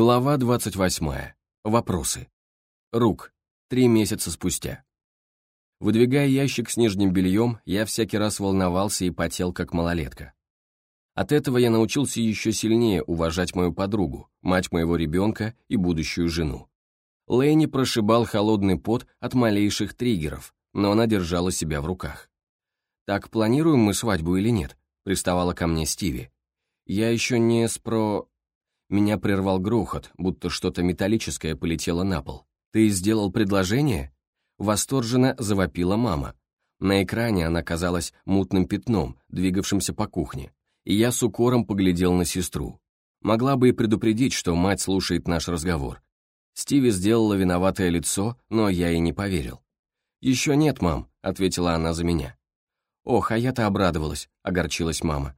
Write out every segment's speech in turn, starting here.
Глава 28. Вопросы. Рук. Три месяца спустя. Выдвигая ящик с нижним бельем, я всякий раз волновался и потел, как малолетка. От этого я научился еще сильнее уважать мою подругу, мать моего ребенка и будущую жену. Лэйни прошибал холодный пот от малейших триггеров, но она держала себя в руках. «Так планируем мы свадьбу или нет?» — приставала ко мне Стиви. «Я еще не спро...» Меня прервал грохот, будто что-то металлическое полетело на пол. «Ты сделал предложение?» Восторженно завопила мама. На экране она казалась мутным пятном, двигавшимся по кухне. И я с укором поглядел на сестру. Могла бы и предупредить, что мать слушает наш разговор. Стиви сделала виноватое лицо, но я ей не поверил. «Еще нет, мам», — ответила она за меня. «Ох, а я-то обрадовалась», — огорчилась мама.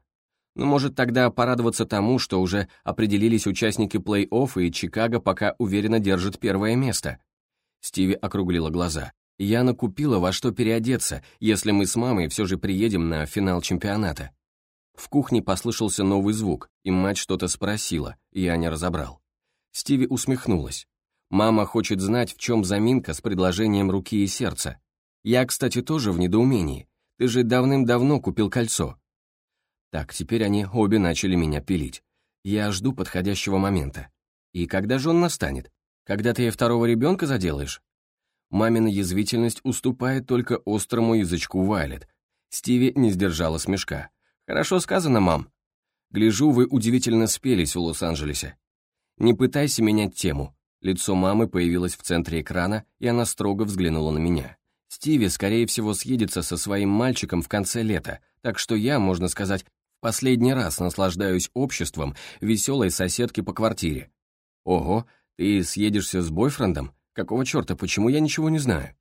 Ну, может, тогда порадоваться тому, что уже определились участники плей-офф, и Чикаго пока уверенно держит первое место. Стиви округлила глаза. Я накупила во что переодеться, если мы с мамой все же приедем на финал чемпионата. В кухне послышался новый звук, и мать что-то спросила, я не разобрал. Стиви усмехнулась. Мама хочет знать, в чем заминка с предложением руки и сердца. Я, кстати, тоже в недоумении. Ты же давным-давно купил кольцо. Так, теперь они обе начали меня пилить. Я жду подходящего момента. И когда же он настанет? Когда ты второго ребенка заделаешь? Мамина язвительность уступает только острому язычку Вайлет. Стиви не сдержала смешка. «Хорошо сказано, мам. Гляжу, вы удивительно спелись в Лос-Анджелесе. Не пытайся менять тему». Лицо мамы появилось в центре экрана, и она строго взглянула на меня. Стиви, скорее всего, съедется со своим мальчиком в конце лета, так что я, можно сказать, Последний раз наслаждаюсь обществом веселой соседки по квартире. Ого, ты съедешься с бойфрендом? Какого черта, почему я ничего не знаю?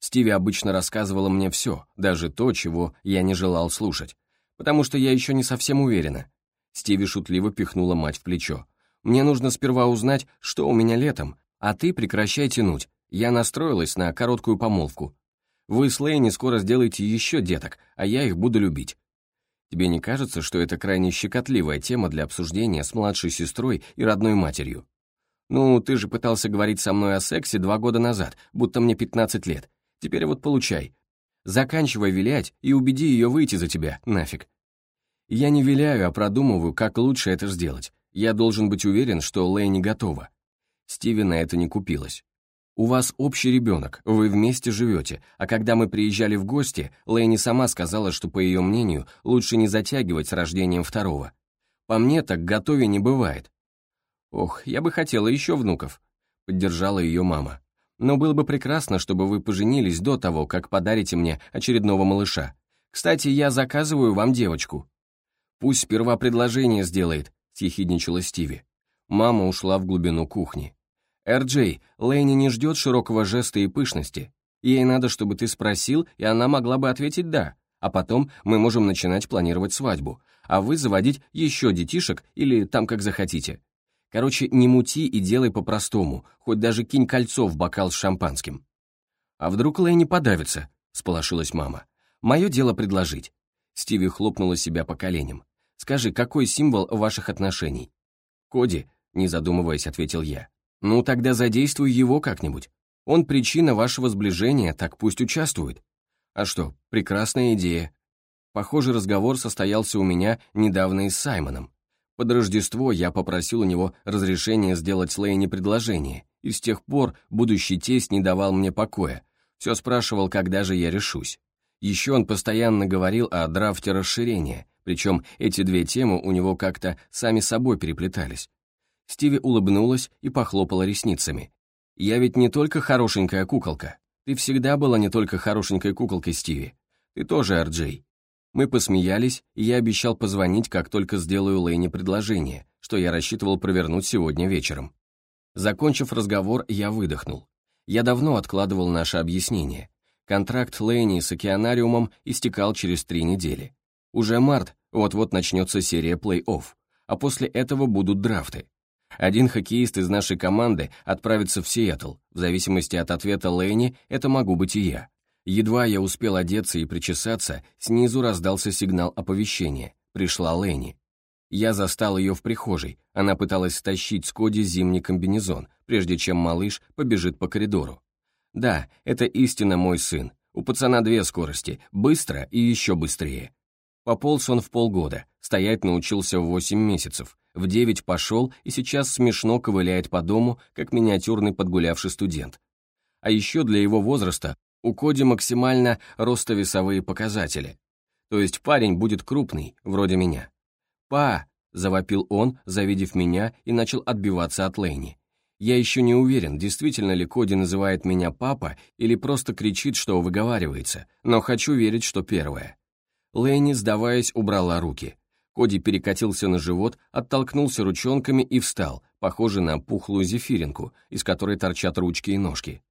Стиви обычно рассказывала мне все, даже то, чего я не желал слушать, потому что я еще не совсем уверена. Стиви шутливо пихнула мать в плечо. «Мне нужно сперва узнать, что у меня летом, а ты прекращай тянуть. Я настроилась на короткую помолвку. Вы с Лейни скоро сделаете еще деток, а я их буду любить. Тебе не кажется, что это крайне щекотливая тема для обсуждения с младшей сестрой и родной матерью? Ну, ты же пытался говорить со мной о сексе два года назад, будто мне 15 лет. Теперь вот получай. Заканчивай вилять и убеди ее выйти за тебя, нафиг. Я не виляю, а продумываю, как лучше это сделать. Я должен быть уверен, что Лэй не готова. Стиви на это не купилась. У вас общий ребенок, вы вместе живете, а когда мы приезжали в гости, Лэйни сама сказала, что, по ее мнению, лучше не затягивать с рождением второго. По мне, так готове не бывает. Ох, я бы хотела еще внуков, поддержала ее мама. Но было бы прекрасно, чтобы вы поженились до того, как подарите мне очередного малыша. Кстати, я заказываю вам девочку. Пусть сперва предложение сделает, съехидничала Стиви. Мама ушла в глубину кухни. «Эр-Джей, Лэйни не ждет широкого жеста и пышности. Ей надо, чтобы ты спросил, и она могла бы ответить «да», а потом мы можем начинать планировать свадьбу, а вы заводить еще детишек или там как захотите. Короче, не мути и делай по-простому, хоть даже кинь кольцо в бокал с шампанским». «А вдруг Лэйни подавится?» — сполошилась мама. «Мое дело предложить». Стиви хлопнула себя по коленям. «Скажи, какой символ ваших отношений?» «Коди», — не задумываясь, ответил я. Ну, тогда задействуй его как-нибудь. Он причина вашего сближения, так пусть участвует. А что, прекрасная идея. Похоже, разговор состоялся у меня недавно и с Саймоном. Под Рождество я попросил у него разрешения сделать Лейне предложение, и с тех пор будущий тесть не давал мне покоя, все спрашивал, когда же я решусь. Еще он постоянно говорил о драфте расширения, причем эти две темы у него как-то сами собой переплетались. Стиви улыбнулась и похлопала ресницами. «Я ведь не только хорошенькая куколка. Ты всегда была не только хорошенькой куколкой, Стиви. Ты тоже, Арджей». Мы посмеялись, и я обещал позвонить, как только сделаю Лэйне предложение, что я рассчитывал провернуть сегодня вечером. Закончив разговор, я выдохнул. Я давно откладывал наше объяснение. Контракт Лэйни с океанариумом истекал через три недели. Уже март, вот-вот начнется серия плей-офф, а после этого будут драфты. Один хоккеист из нашей команды отправится в Сиэтл. В зависимости от ответа Лэйни, это могу быть и я. Едва я успел одеться и причесаться, снизу раздался сигнал оповещения. Пришла Лэйни. Я застал ее в прихожей, она пыталась стащить с Коди зимний комбинезон, прежде чем малыш побежит по коридору. Да, это истинно мой сын. У пацана две скорости, быстро и еще быстрее. Пополз он в полгода, стоять научился в восемь месяцев, в девять пошел и сейчас смешно ковыляет по дому, как миниатюрный подгулявший студент. А еще для его возраста у Коди максимально ростовесовые показатели. То есть парень будет крупный, вроде меня. «Па!» — завопил он, завидев меня, и начал отбиваться от Лейни. Я еще не уверен, действительно ли Коди называет меня папа или просто кричит, что выговаривается, но хочу верить, что первое. Лейни, сдаваясь, убрала руки. Коди перекатился на живот, оттолкнулся ручонками и встал, похожий на пухлую зефиринку, из которой торчат ручки и ножки.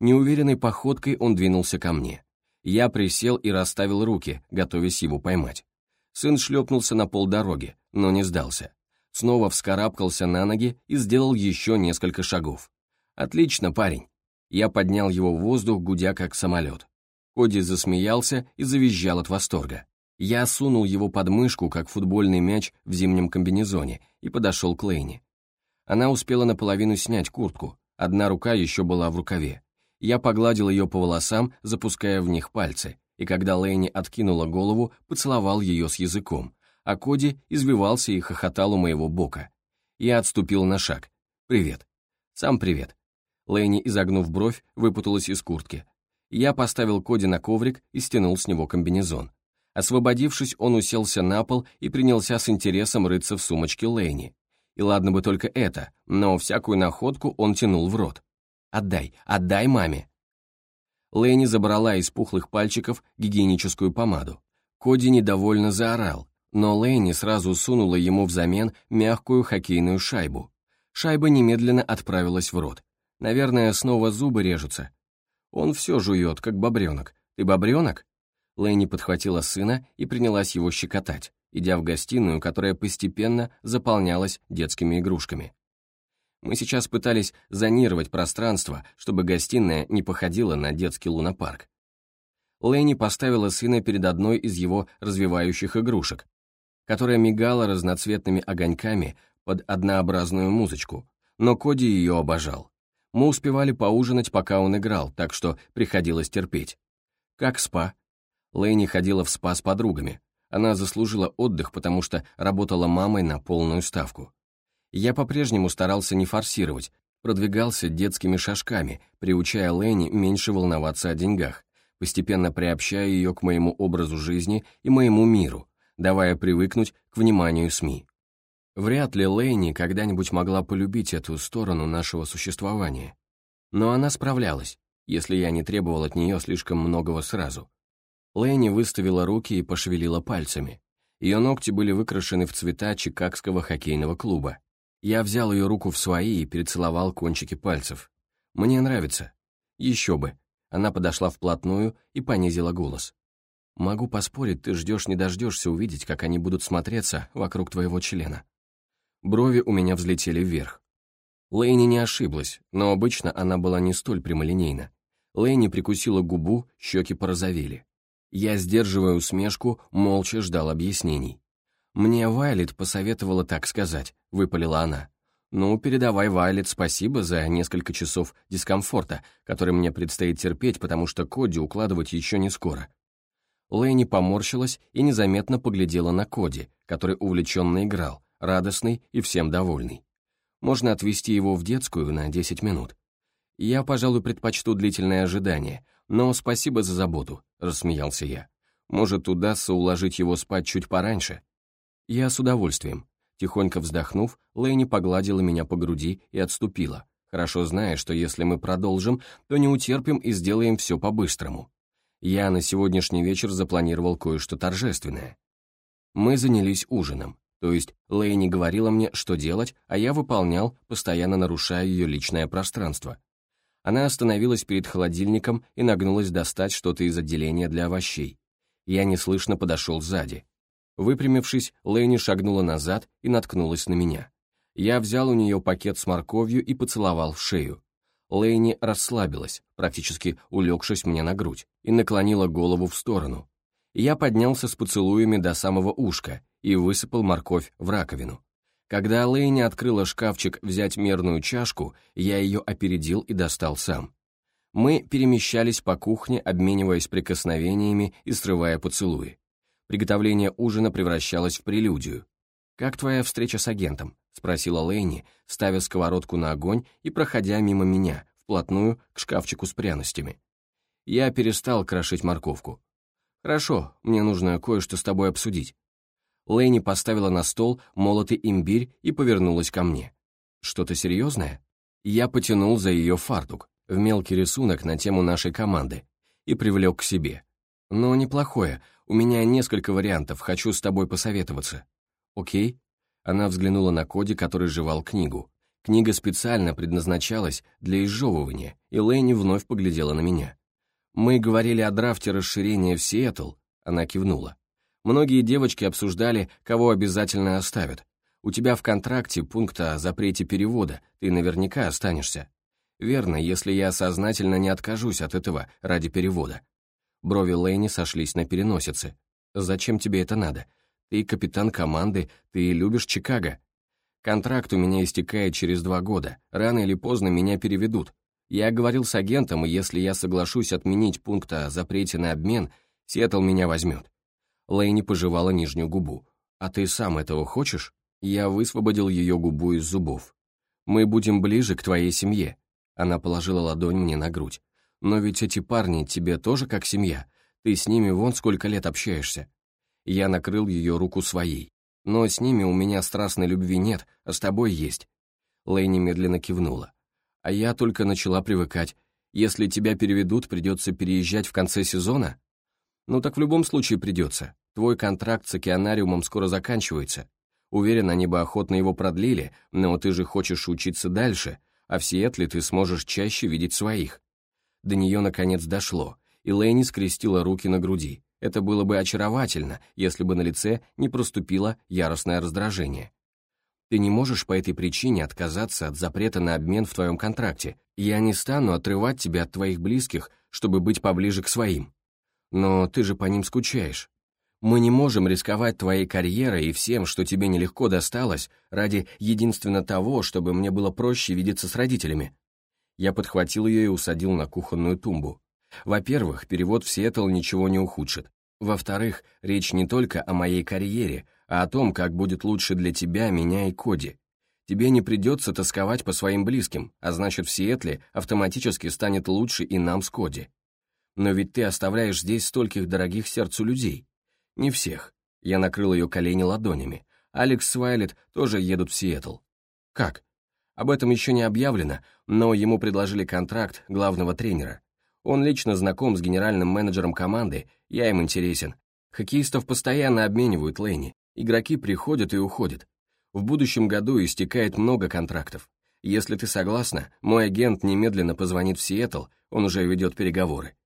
Неуверенной походкой он двинулся ко мне. Я присел и расставил руки, готовясь его поймать. Сын шлепнулся на полдороги, но не сдался. Снова вскарабкался на ноги и сделал еще несколько шагов. «Отлично, парень!» Я поднял его в воздух, гудя как самолет. Коди засмеялся и завизжал от восторга. Я сунул его под мышку, как футбольный мяч в зимнем комбинезоне, и подошел к Лейне. Она успела наполовину снять куртку, одна рука еще была в рукаве. Я погладил ее по волосам, запуская в них пальцы, и когда Лэйни откинула голову, поцеловал ее с языком, а Коди извивался и хохотал у моего бока. Я отступил на шаг. «Привет». «Сам привет». Лэйни, изогнув бровь, выпуталась из куртки. Я поставил Коди на коврик и стянул с него комбинезон. Освободившись, он уселся на пол и принялся с интересом рыться в сумочке Лэйни. И ладно бы только это, но всякую находку он тянул в рот. Отдай, отдай маме!» Лэни забрала из пухлых пальчиков гигиеническую помаду. Коди недовольно заорал, но Лэни сразу сунула ему взамен мягкую хоккейную шайбу. Шайба немедленно отправилась в рот. Наверное, снова зубы режутся. Он все жует, как бобренок. Ты бобренок? Лэни подхватила сына и принялась его щекотать, идя в гостиную, которая постепенно заполнялась детскими игрушками. Мы сейчас пытались зонировать пространство, чтобы гостиная не походила на детский лунопарк. Лэни поставила сына перед одной из его развивающих игрушек, которая мигала разноцветными огоньками под однообразную музычку, но Коди ее обожал. Мы успевали поужинать, пока он играл, так что приходилось терпеть. Как спа? Лэни ходила в спа с подругами. Она заслужила отдых, потому что работала мамой на полную ставку. Я по-прежнему старался не форсировать, продвигался детскими шажками, приучая Лэни меньше волноваться о деньгах, постепенно приобщая ее к моему образу жизни и моему миру, давая привыкнуть к вниманию СМИ. Вряд ли Лэйни когда-нибудь могла полюбить эту сторону нашего существования. Но она справлялась, если я не требовал от нее слишком многого сразу. Лэйни выставила руки и пошевелила пальцами. Ее ногти были выкрашены в цвета Чикагского хоккейного клуба. Я взял ее руку в свои и перецеловал кончики пальцев. «Мне нравится». «Еще бы». Она подошла вплотную и понизила голос. «Могу поспорить, ты ждешь не дождешься увидеть, как они будут смотреться вокруг твоего члена». Брови у меня взлетели вверх. Лэйни не ошиблась, но обычно она была не столь прямолинейна. Лэйни прикусила губу, щеки порозовели. Я, сдерживая усмешку, молча ждал объяснений. «Мне Вайлет посоветовала так сказать», — выпалила она. «Ну, передавай Вайлет спасибо за несколько часов дискомфорта, который мне предстоит терпеть, потому что Коди укладывать еще не скоро». Лэйни поморщилась и незаметно поглядела на Коди, который увлеченно играл, радостный и всем довольный. Можно отвезти его в детскую на 10 минут. Я, пожалуй, предпочту длительное ожидание, но спасибо за заботу, рассмеялся я. Может, удастся уложить его спать чуть пораньше, «Я с удовольствием». Тихонько вздохнув, Лэйни погладила меня по груди и отступила, хорошо зная, что если мы продолжим, то не утерпим и сделаем все по-быстрому. Я на сегодняшний вечер запланировал кое-что торжественное. Мы занялись ужином, то есть Лэйни говорила мне, что делать, а я выполнял, постоянно нарушая ее личное пространство. Она остановилась перед холодильником и нагнулась достать что-то из отделения для овощей. Я неслышно подошел сзади. Выпрямившись, Лэйни шагнула назад и наткнулась на меня. Я взял у нее пакет с морковью и поцеловал в шею. Лэйни расслабилась, практически улегшись мне на грудь, и наклонила голову в сторону. Я поднялся с поцелуями до самого ушка, и высыпал морковь в раковину. Когда Лейни открыла шкафчик взять мерную чашку, я ее опередил и достал сам. Мы перемещались по кухне, обмениваясь прикосновениями и срывая поцелуи. Приготовление ужина превращалось в прелюдию. «Как твоя встреча с агентом?» — спросила Лейни, ставя сковородку на огонь и проходя мимо меня, вплотную к шкафчику с пряностями. Я перестал крошить морковку. «Хорошо, мне нужно кое-что с тобой обсудить». Лейни поставила на стол молотый имбирь и повернулась ко мне. «Что-то серьезное?» Я потянул за ее фартук, в мелкий рисунок на тему нашей команды, и привлек к себе. «Но неплохое, у меня несколько вариантов, хочу с тобой посоветоваться». «Окей?» Она взглянула на Коди, который жевал книгу. Книга специально предназначалась для изжевывания, и Лэйни вновь поглядела на меня. «Мы говорили о драфте расширения в Сиэтл», — она кивнула. «Многие девочки обсуждали, кого обязательно оставят. У тебя в контракте пункта о запрете перевода, ты наверняка останешься. Верно, если я сознательно не откажусь от этого ради перевода». Брови Лэйни сошлись на переносице. «Зачем тебе это надо? Ты капитан команды, ты любишь Чикаго. Контракт у меня истекает через два года, рано или поздно меня переведут. Я говорил с агентом, и если я соглашусь отменить пункт о запрете на обмен, Сиэтл меня возьмет. Лэйни пожевала нижнюю губу. «А ты сам этого хочешь?» Я высвободил ее губу из зубов. «Мы будем ближе к твоей семье». Она положила ладонь мне на грудь. «Но ведь эти парни тебе тоже как семья. Ты с ними вон сколько лет общаешься. Я накрыл ее руку своей. «Но с ними у меня страстной любви нет, а с тобой есть». Лэйни медленно кивнула. «А я только начала привыкать. Если тебя переведут, придется переезжать в конце сезона?» «Ну так в любом случае придется. Твой контракт с океанариумом скоро заканчивается. Уверен, они бы охотно его продлили, но ты же хочешь учиться дальше, а в Сиэтле ты сможешь чаще видеть своих». До нее наконец дошло, и Лэйни скрестила руки на груди. Это было бы очаровательно, если бы на лице не проступило яростное раздражение. Ты не можешь по этой причине отказаться от запрета на обмен в твоем контракте. Я не стану отрывать тебя от твоих близких, чтобы быть поближе к своим. Но ты же по ним скучаешь. Мы не можем рисковать твоей карьерой и всем, что тебе нелегко досталось, ради единственно того, чтобы мне было проще видеться с родителями. Я подхватил ее и усадил на кухонную тумбу. Во-первых, перевод в Сиэтл ничего не ухудшит. Во-вторых, речь не только о моей карьере, а о том, как будет лучше для тебя, меня и Коди. Тебе не придется тосковать по своим близким, а значит в Сиэтле автоматически станет лучше и нам с Коди. Но ведь ты оставляешь здесь стольких дорогих сердцу людей. Не всех. Я накрыл ее колени ладонями. Алекс с Вайлет тоже едут в Сиэтл. Как? Об этом еще не объявлено, но ему предложили контракт главного тренера. Он лично знаком с генеральным менеджером команды, я им интересен. Хоккеистов постоянно обменивают Лэйни, игроки приходят и уходят. В будущем году истекает много контрактов. Если ты согласна, мой агент немедленно позвонит в Сиэтл, он уже ведет переговоры.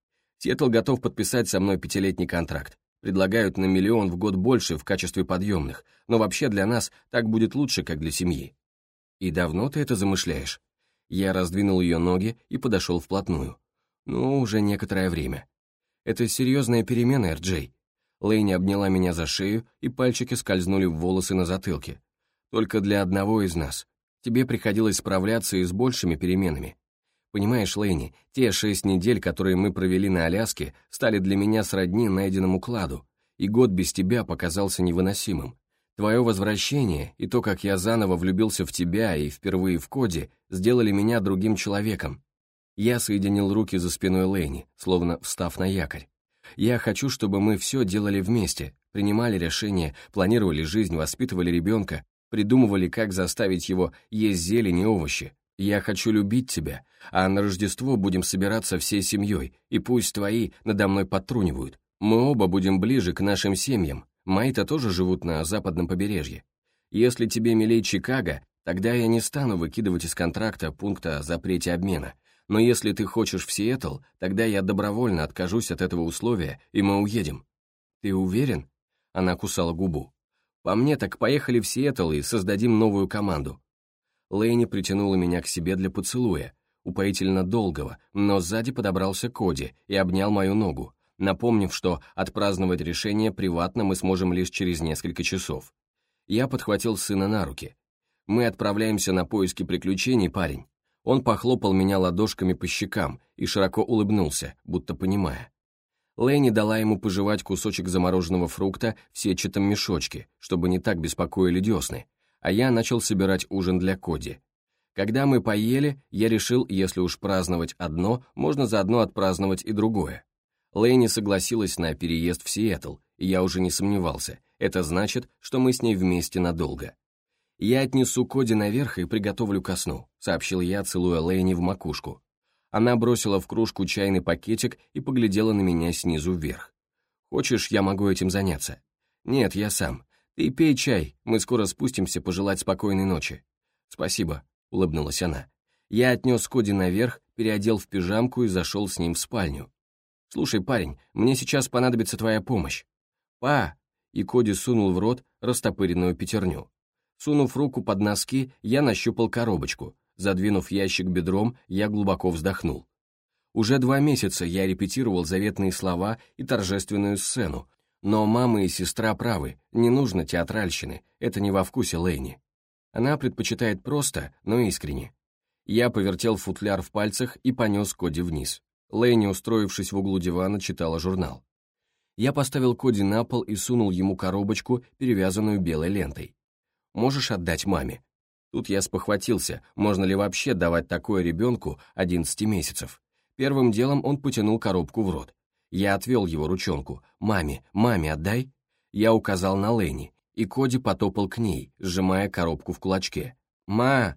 Сиэтл готов подписать со мной пятилетний контракт. Предлагают на миллион в год больше в качестве подъемных, но вообще для нас так будет лучше, как для семьи. И давно ты это замышляешь? Я раздвинул ее ноги и подошел вплотную. Ну, уже некоторое время. Это серьезная перемена, Эрджей. Лейни обняла меня за шею, и пальчики скользнули в волосы на затылке. Только для одного из нас. Тебе приходилось справляться и с большими переменами. Понимаешь, Лейни, те шесть недель, которые мы провели на Аляске, стали для меня сродни найденному кладу, и год без тебя показался невыносимым. Твое возвращение и то, как я заново влюбился в тебя и впервые в Коде, сделали меня другим человеком, я соединил руки за спиной Лэйни, словно встав на якорь. Я хочу, чтобы мы все делали вместе, принимали решения, планировали жизнь, воспитывали ребенка, придумывали, как заставить его есть зелень и овощи. Я хочу любить тебя, а на Рождество будем собираться всей семьей, и пусть твои надо мной подтрунивают. Мы оба будем ближе к нашим семьям. Мои-то тоже живут на западном побережье. Если тебе милей Чикаго, тогда я не стану выкидывать из контракта пункта о запрете обмена но если ты хочешь в Сиэтл, тогда я добровольно откажусь от этого условия, и мы уедем». «Ты уверен?» Она кусала губу. «По мне, так поехали в Сиэтл и создадим новую команду». Лэйни притянула меня к себе для поцелуя, упоительно долгого, но сзади подобрался Коди и обнял мою ногу, напомнив, что отпраздновать решение приватно мы сможем лишь через несколько часов. Я подхватил сына на руки. «Мы отправляемся на поиски приключений, парень». Он похлопал меня ладошками по щекам и широко улыбнулся, будто понимая. Лэйни дала ему пожевать кусочек замороженного фрукта в сетчатом мешочке, чтобы не так беспокоили десны, а я начал собирать ужин для Коди. Когда мы поели, я решил, если уж праздновать одно, можно заодно отпраздновать и другое. Лэйни согласилась на переезд в Сиэтл, и я уже не сомневался, это значит, что мы с ней вместе надолго. «Я отнесу Коди наверх и приготовлю ко сну», — сообщил я, целуя Лэйни в макушку. Она бросила в кружку чайный пакетик и поглядела на меня снизу вверх. «Хочешь, я могу этим заняться?» «Нет, я сам. Ты пей чай, мы скоро спустимся пожелать спокойной ночи». «Спасибо», — улыбнулась она. Я отнес Коди наверх, переодел в пижамку и зашел с ним в спальню. «Слушай, парень, мне сейчас понадобится твоя помощь». «Па!» И Коди сунул в рот растопыренную пятерню. Сунув руку под носки, я нащупал коробочку, Задвинув ящик бедром, я глубоко вздохнул. Уже два месяца я репетировал заветные слова и торжественную сцену, но мама и сестра правы, не нужно театральщины, это не во вкусе Лэйни. Она предпочитает просто, но искренне. Я повертел футляр в пальцах и понес Коди вниз. Лэйни, устроившись в углу дивана, читала журнал. Я поставил Коди на пол и сунул ему коробочку, перевязанную белой лентой. «Можешь отдать маме?» Тут я спохватился, можно ли вообще давать такое ребенку 11 месяцев. Первым делом он потянул коробку в рот. Я отвел его ручонку. «Маме, маме, отдай!» Я указал на Ленни, и Коди потопал к ней, сжимая коробку в кулачке. «Ма!»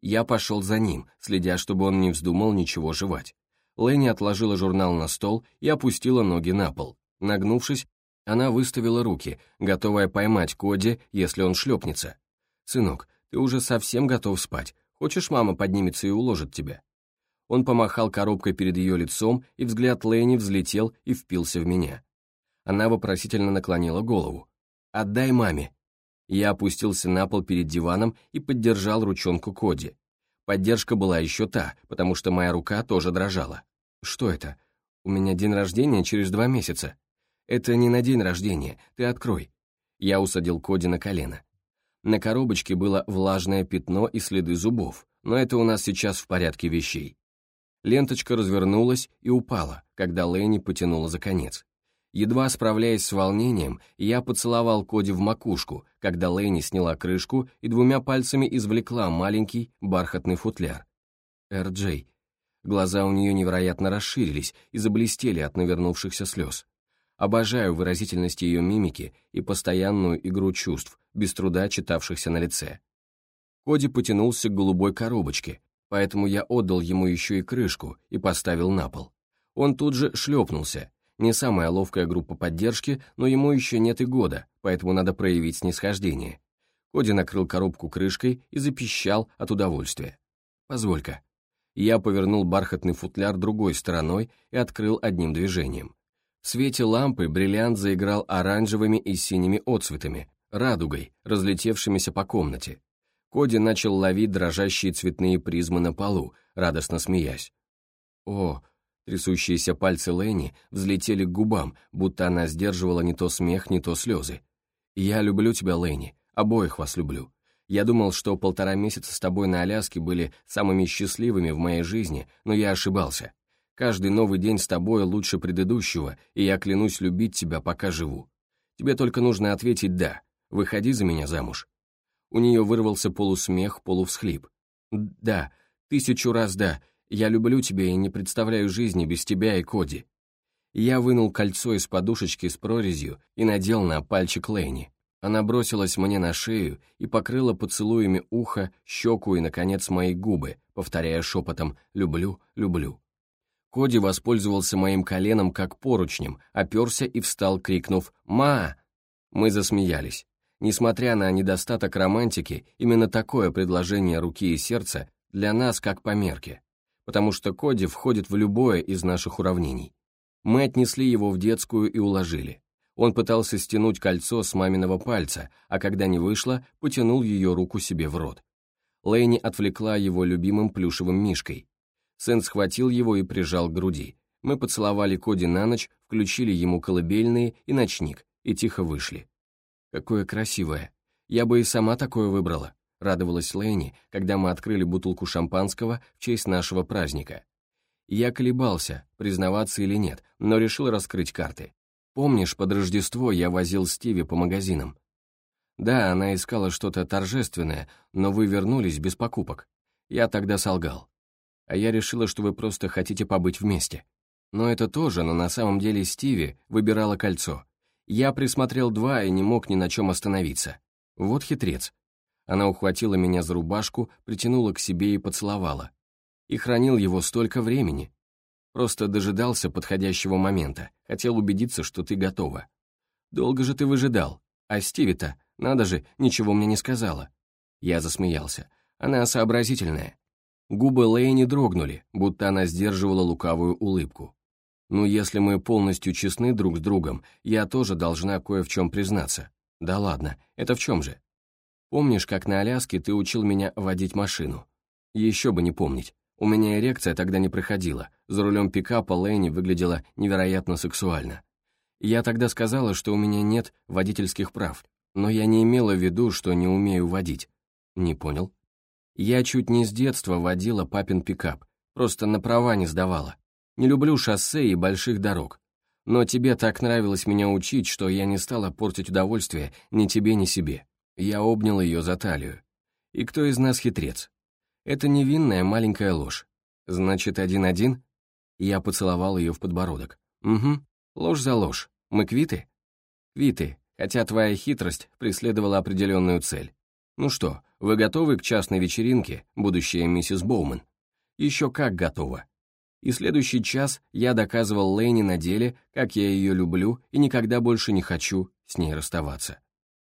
Я пошел за ним, следя, чтобы он не вздумал ничего жевать. Ленни отложила журнал на стол и опустила ноги на пол. Нагнувшись, она выставила руки, готовая поймать Коди, если он шлепнется. «Сынок, ты уже совсем готов спать. Хочешь, мама поднимется и уложит тебя?» Он помахал коробкой перед ее лицом, и взгляд Лэни взлетел и впился в меня. Она вопросительно наклонила голову. «Отдай маме». Я опустился на пол перед диваном и поддержал ручонку Коди. Поддержка была еще та, потому что моя рука тоже дрожала. «Что это? У меня день рождения через два месяца». «Это не на день рождения, ты открой». Я усадил Коди на колено. На коробочке было влажное пятно и следы зубов, но это у нас сейчас в порядке вещей. Ленточка развернулась и упала, когда Лэнни потянула за конец. Едва справляясь с волнением, я поцеловал Коди в макушку, когда Лэнни сняла крышку и двумя пальцами извлекла маленький бархатный футляр. «Эр-Джей». Глаза у нее невероятно расширились и заблестели от навернувшихся слез. Обожаю выразительность ее мимики и постоянную игру чувств, без труда читавшихся на лице. Коди потянулся к голубой коробочке, поэтому я отдал ему еще и крышку и поставил на пол. Он тут же шлепнулся. Не самая ловкая группа поддержки, но ему еще нет и года, поэтому надо проявить снисхождение. Коди накрыл коробку крышкой и запищал от удовольствия. «Позволь-ка». Я повернул бархатный футляр другой стороной и открыл одним движением. В свете лампы бриллиант заиграл оранжевыми и синими отцветами, радугой, разлетевшимися по комнате. Коди начал ловить дрожащие цветные призмы на полу, радостно смеясь. О, трясущиеся пальцы Ленни взлетели к губам, будто она сдерживала не то смех, не то слезы. «Я люблю тебя, Ленни, обоих вас люблю. Я думал, что полтора месяца с тобой на Аляске были самыми счастливыми в моей жизни, но я ошибался. Каждый новый день с тобой лучше предыдущего, и я клянусь любить тебя, пока живу. Тебе только нужно ответить «да». Выходи за меня замуж». У нее вырвался полусмех, полувсхлип. «Да, тысячу раз да. Я люблю тебя и не представляю жизни без тебя и Коди». Я вынул кольцо из подушечки с прорезью и надел на пальчик Лэйни. Она бросилась мне на шею и покрыла поцелуями ухо, щеку и, наконец, мои губы, повторяя шепотом «люблю, люблю». Коди воспользовался моим коленом как поручнем, оперся и встал, крикнув «Ма!». Мы засмеялись. Несмотря на недостаток романтики, именно такое предложение руки и сердца для нас как по мерке, потому что Коди входит в любое из наших уравнений. Мы отнесли его в детскую и уложили. Он пытался стянуть кольцо с маминого пальца, а когда не вышло, потянул ее руку себе в рот. Лэйни отвлекла его любимым плюшевым мишкой, Сын схватил его и прижал к груди. Мы поцеловали Коди на ночь, включили ему колыбельные и ночник, и тихо вышли. Какое красивое. Я бы и сама такое выбрала, радовалась Лэйни, когда мы открыли бутылку шампанского в честь нашего праздника. Я колебался, признаваться или нет, но решил раскрыть карты. Помнишь, под Рождество я возил Стиви по магазинам? Да, она искала что-то торжественное, но вы вернулись без покупок. Я тогда солгал. А я решила, что вы просто хотите побыть вместе. Но это тоже, но на самом деле Стиви выбирала кольцо. Я присмотрел два и не мог ни на чем остановиться. Вот хитрец. Она ухватила меня за рубашку, притянула к себе и поцеловала. И хранил его столько времени. Просто дожидался подходящего момента, хотел убедиться, что ты готова. Долго же ты выжидал. А Стиви-то, надо же, ничего мне не сказала. Я засмеялся. Она сообразительная. Губы Лэйни дрогнули, будто она сдерживала лукавую улыбку. «Ну, если мы полностью честны друг с другом, я тоже должна кое в чем признаться. Да ладно, это в чем же? Помнишь, как на Аляске ты учил меня водить машину? Еще бы не помнить. У меня эрекция тогда не проходила, за рулем пикапа Лэйни выглядела невероятно сексуально. Я тогда сказала, что у меня нет водительских прав, но я не имела в виду, что не умею водить. Не понял? Я чуть не с детства водила папин пикап, просто на права не сдавала. Не люблю шоссе и больших дорог. Но тебе так нравилось меня учить, что я не стала портить удовольствие ни тебе, ни себе. Я обнял ее за талию. И кто из нас хитрец? Это невинная маленькая ложь. Значит, один-один? Я поцеловал ее в подбородок. Угу, ложь за ложь. Мы квиты? Квиты, хотя твоя хитрость преследовала определенную цель. Ну что, вы готовы к частной вечеринке, будущая миссис Боуман? Еще как готова. И следующий час я доказывал Лэйни на деле, как я ее люблю и никогда больше не хочу с ней расставаться.